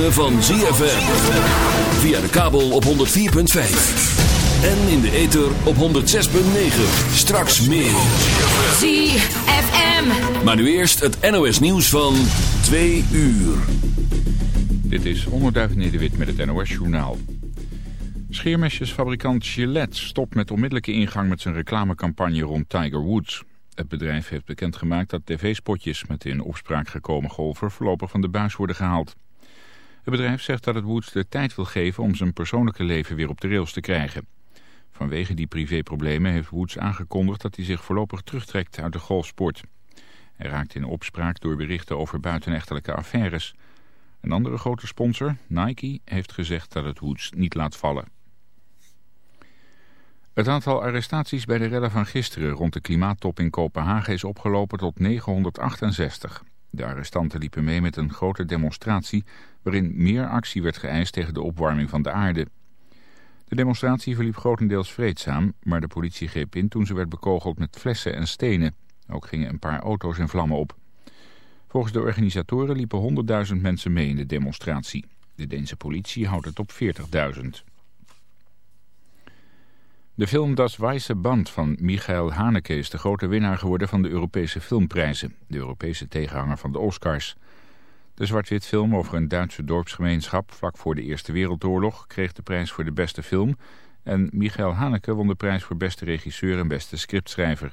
ritme van ZFM. Via de kabel op 104.5. En in de ether op 106.9. Straks meer. ZFM. Maar nu eerst het NOS nieuws van 2 uur. Dit is Onderduif Nederwit met het NOS journaal. Scheermesjesfabrikant Gillette stopt met onmiddellijke ingang met zijn reclamecampagne rond Tiger Woods. Het bedrijf heeft bekendgemaakt dat tv-spotjes met in opspraak gekomen golfer voorlopig van de buis worden gehaald. Het bedrijf zegt dat het Woods de tijd wil geven om zijn persoonlijke leven weer op de rails te krijgen. Vanwege die privéproblemen heeft Woods aangekondigd dat hij zich voorlopig terugtrekt uit de golfsport. Hij raakt in opspraak door berichten over buitenechtelijke affaires. Een andere grote sponsor, Nike, heeft gezegd dat het Woods niet laat vallen. Het aantal arrestaties bij de redden van gisteren rond de klimaattop in Kopenhagen is opgelopen tot 968. De arrestanten liepen mee met een grote demonstratie waarin meer actie werd geëist tegen de opwarming van de aarde. De demonstratie verliep grotendeels vreedzaam, maar de politie greep in toen ze werd bekogeld met flessen en stenen. Ook gingen een paar auto's in vlammen op. Volgens de organisatoren liepen 100.000 mensen mee in de demonstratie. De Deense politie houdt het op 40.000. De film Das Weisse Band van Michael Haneke is de grote winnaar geworden van de Europese filmprijzen, de Europese tegenhanger van de Oscars. De zwart-wit film over een Duitse dorpsgemeenschap vlak voor de Eerste Wereldoorlog kreeg de prijs voor de beste film en Michael Haneke won de prijs voor beste regisseur en beste scriptschrijver.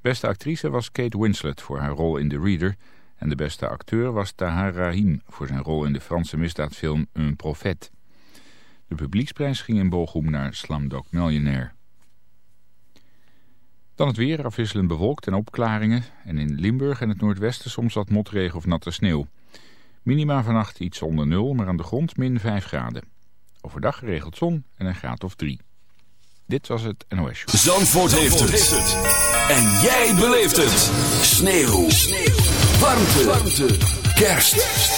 Beste actrice was Kate Winslet voor haar rol in The Reader en de beste acteur was Tahar Rahim voor zijn rol in de Franse misdaadfilm Un Prophète. De publieksprijs ging in Bochum naar Slumdog Millionaire. Dan het weer, afwisselend bewolkt en opklaringen. En in Limburg en het noordwesten soms wat motregen of natte sneeuw. Minima vannacht iets onder nul, maar aan de grond min 5 graden. Overdag geregeld zon en een graad of 3. Dit was het NOS Show. Zandvoort, heeft, het. En jij beleeft het. Sneeuw. sneeuw. Warmte. Warmte. Kerst.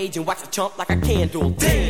Stage and wax a chump like a candle. Dance,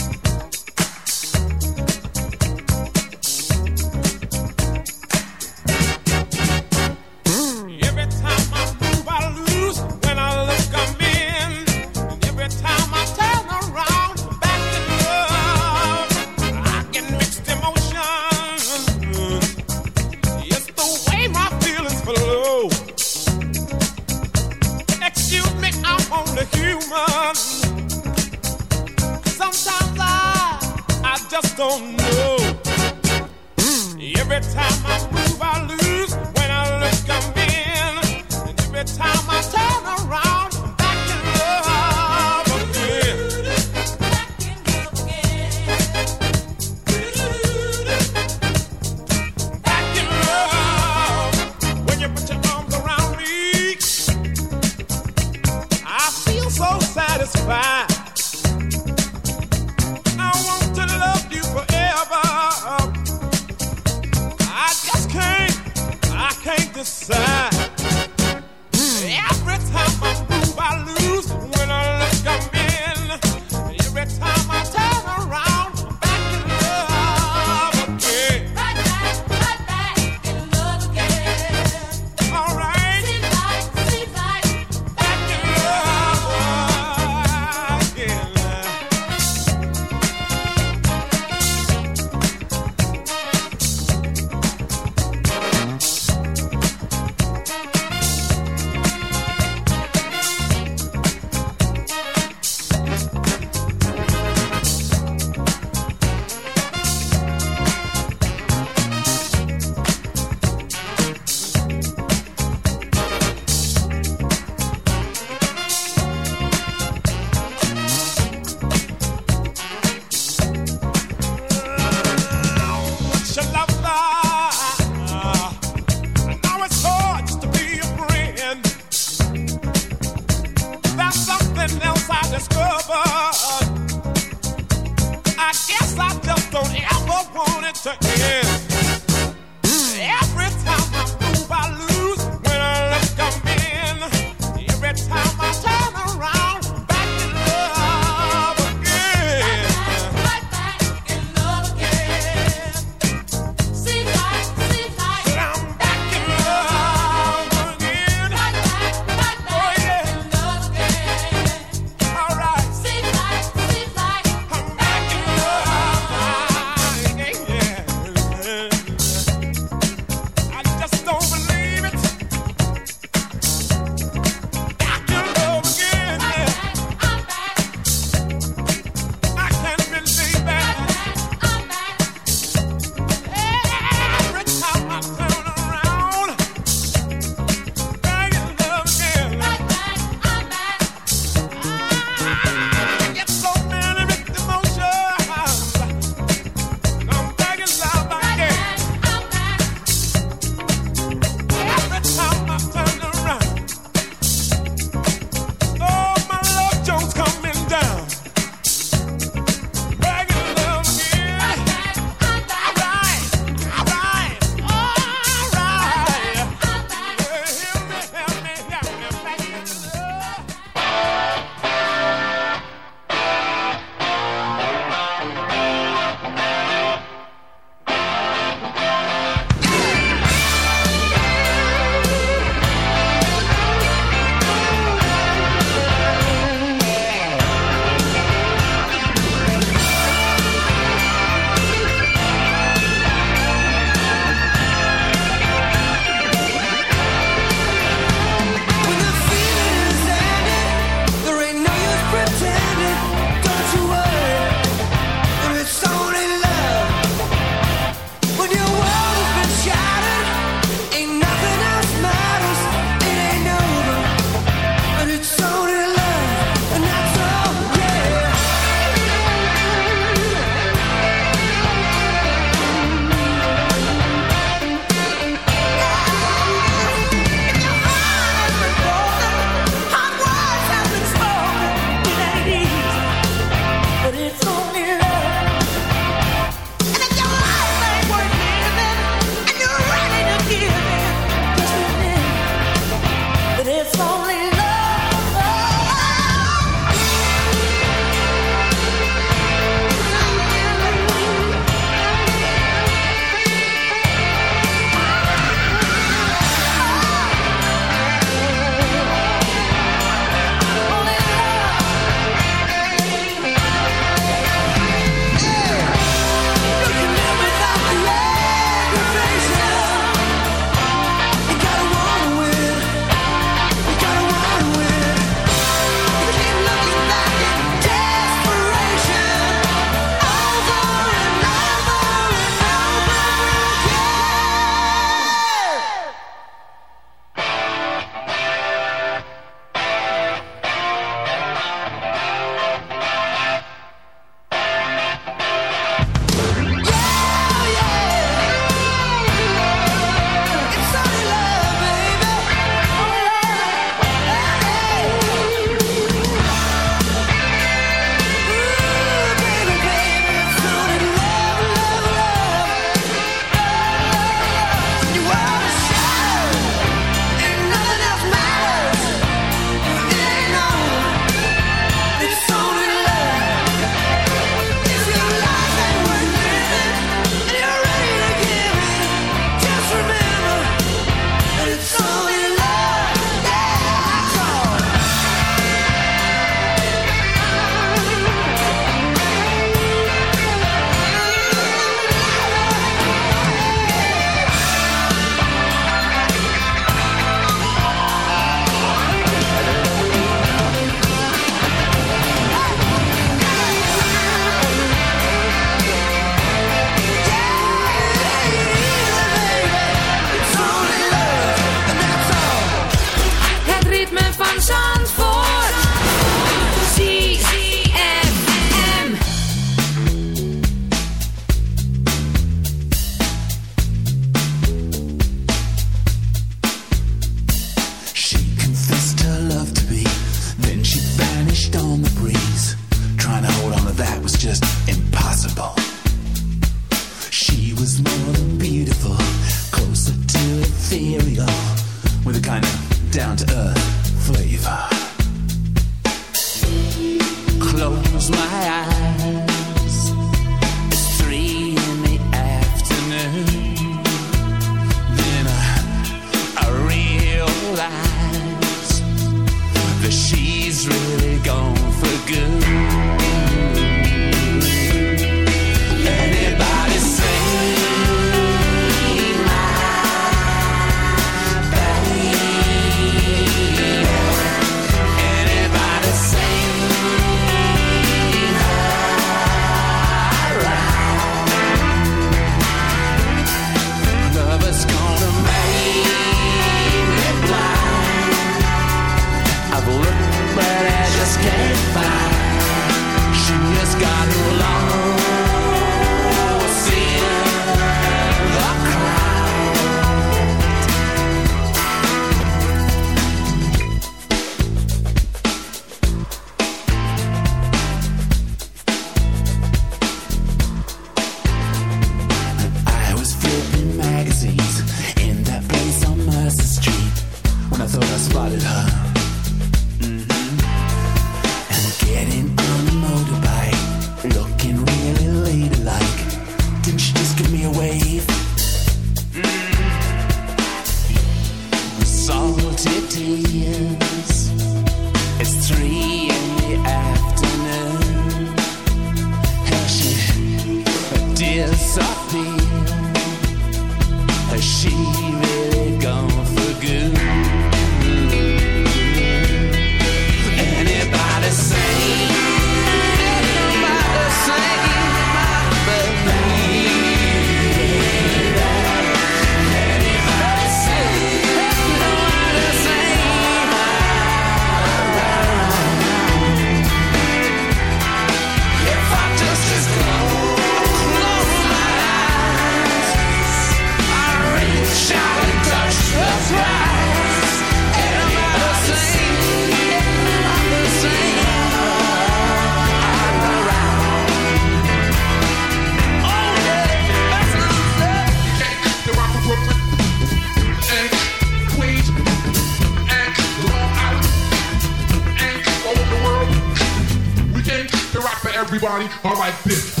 How society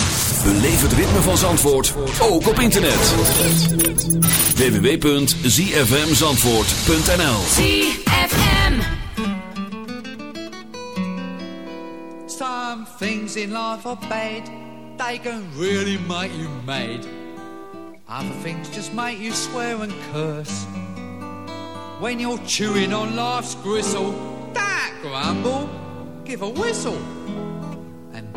Beleef het ritme van Zandvoort, ook op internet. www.zfmzandvoort.nl ZFM. Some things in life are bad They can really make you mad. Other things just make you swear and curse. When you're chewing on life's gristle That grumble, give a whistle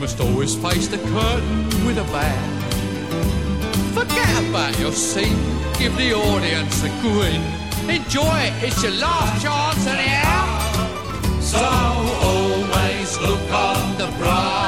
must always face the curtain with a bow. Forget about your seat, give the audience a grin. Enjoy it, it's your last chance anyhow. So always look on the bright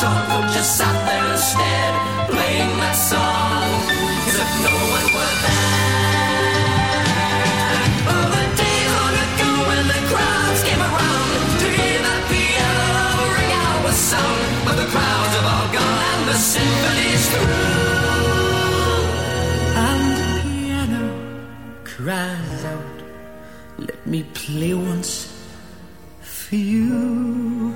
Tom just sat there instead, playing that song as if no one were there. Oh, the day long ago when the crowds came around to hear that piano ring out with sound, but the crowds have all gone and the symphony's through. And the piano cries out, "Let me play once for you."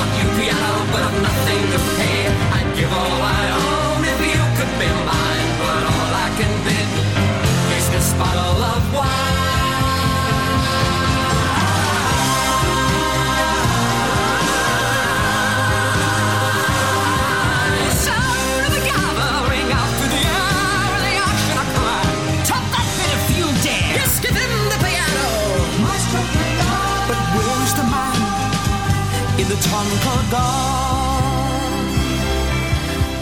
what you realize. gone.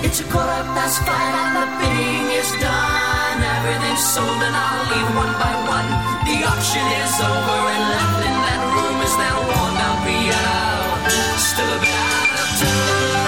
It's a quarter past five and the bidding is done. Everything's sold and I'll leave one by one. The auction is over and left in that room is that worn-down piano. Uh, still a bit out of tune.